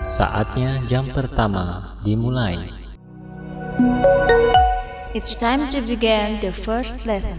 Saatnya jam pertama dimulai. It's time to begin the first lesson.